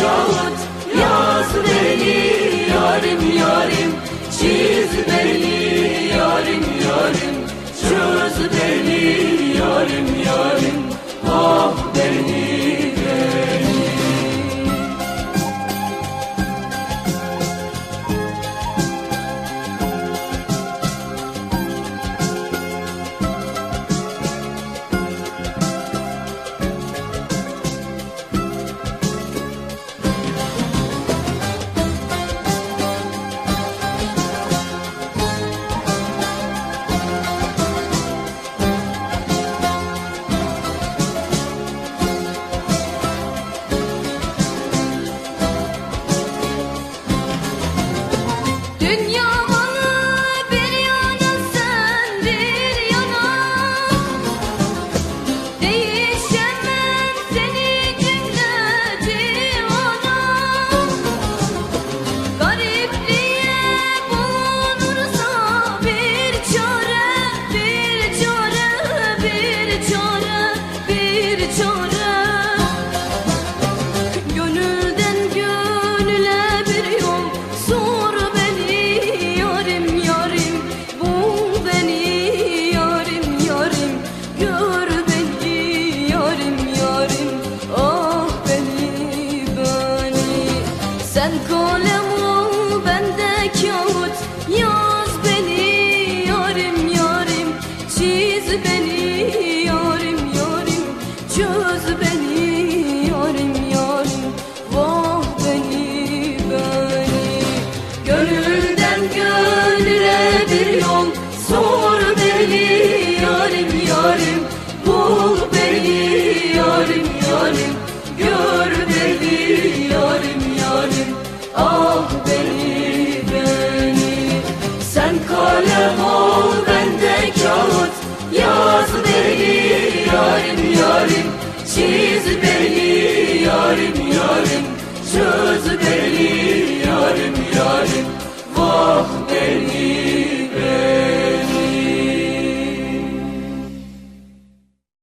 kağıt Yaz beni yarim yarim Çiz beni Dünya yarim yarim Siz beni yarim yarim Söz beni.